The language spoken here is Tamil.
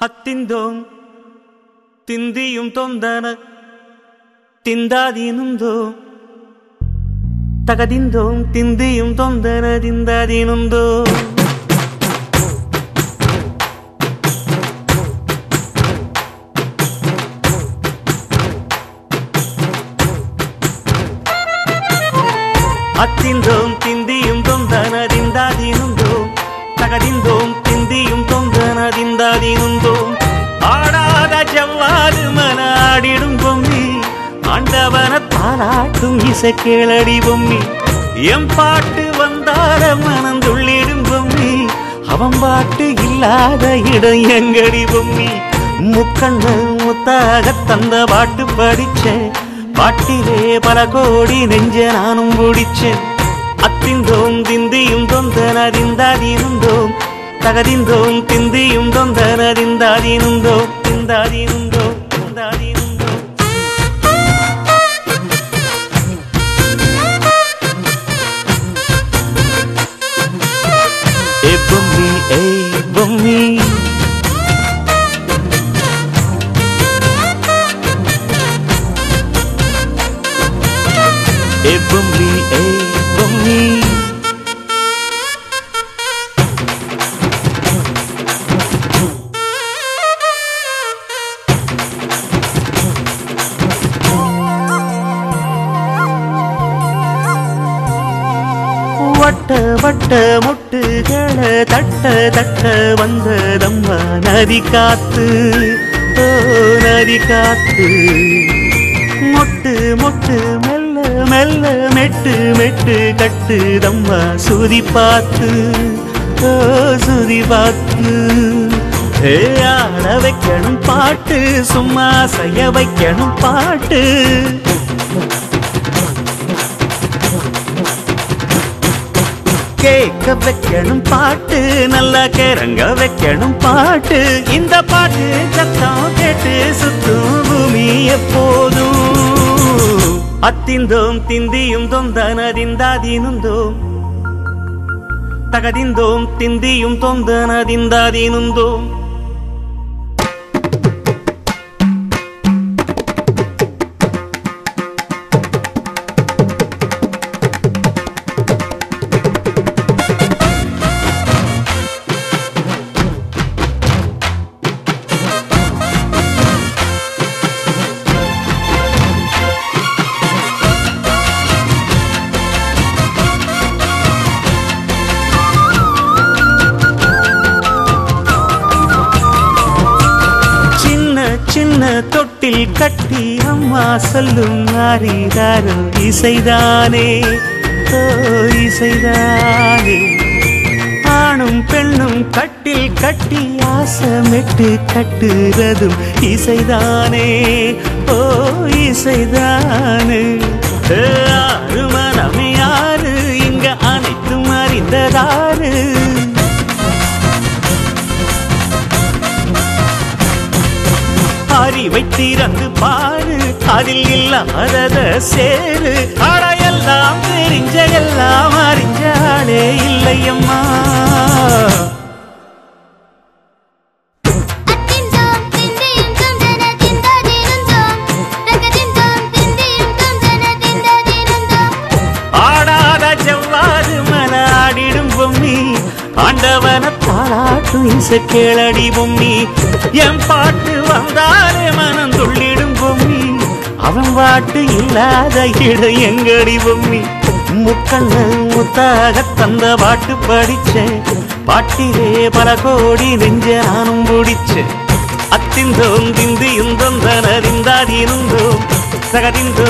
அத்திந்தோங் திந்தியும் தொந்தன திந்தாதீனுந்தோம் தகதிந்தோம் திந்தியும் தொந்தன திந்தாதீனுந்தோ അത്തിന്തോം തിന്തിയും തൊന്തന തിന്താതീനുന്തോം തകതിന്തോ ஆண்டவன தாளாட்டும் இசை கேளடி பொம்மி. எம் பாட்டு வந்தார மனந்துள்ளிடும் பொம்மி. அவன் பாட்டு இல்லாத இடம் எங்கடி பொம்மி. முக்கண்ணு முத்தாக தந்த பாட்டு படிச்சேன் பாட்டிலே பல கோடி நெஞ்ச நானும் பிடிச்சேன் அத்திந்தோம் திந்தியும் தொந்தனதிந்தாதீனுந்தோம் தகதிந்தோம் திந்தியும் தொந்தனதிந்தாதீனுந்தோம் திந்தாதீனுந்தோம். வட்ட வட்ட முட்டுகளை தட்ட தட்ட வந்ததம்மா நதி காத்து. ஓ நதி காத்து. மொட்டு மொட்டு மெல்ல மெல்ல மெட்டு மெட்டு கட்டுதம்மா சுதி பார்த்து. ஓ சுதி பார்த்து. ஆட வைக்கணும் பாட்டு சும்மா செய்ய வைக்கணும் பாட்டு. கேட்க வைக்கணும் பாட்டு நல்லா கிறங்க வைக்கணும் பாட்டு. இந்த பாட்டு சத்தம் கேட்டு சுத்தும் பூமி எப்போதும். அத்திந்தோம் திந்தியும் தொந்தனதிந்தாதீனுந்தோம் தகதிந்தோம் திந்தியும் தொந்தனதிந்தாதீனுந்தோம் சின்ன தொட்டில் கட்டி அம்மா சொல்லும் ஆரிதாரோ இசைதானே. ஓ இசைதானே. ஆணும் பெண்ணும் கட்டில் கட்டி ஆசமிட்டு கட்டுறதும் இசைதானே. ஓ இசைதானே. ஏ, ஆறு மனமே யாரு இங்க அனைத்தும் அறிந்ததாரு அதில் இல்லாதத சேரு. தெரிஞ்ச எல்லாம் இல்லையம்மா. ஆடாத செவ்வாது மன ஆடிடும் பொம்மி. ஆண்டவன பாராட்டும் இசை கேளடி பொம்மி. என் பாட்டு வந்தாலே மனம் பொம்மி அவன் பாட்டு இல்லாத இடம் எங்கடி பொம்மி முக்கண்ணு முத்தாக தந்த பாட்டு படிச்சேன் பாட்டிலே பல கோடி நெஞ்ச நானும் பிடிச்சேன் அத்திந்தோம் திந்தியும் தொந்தனறிந்தாதீனுந்தோம் சகதிந்தோம் திந்தியும் தொந்தனறிந்தாதீனுந்தோம்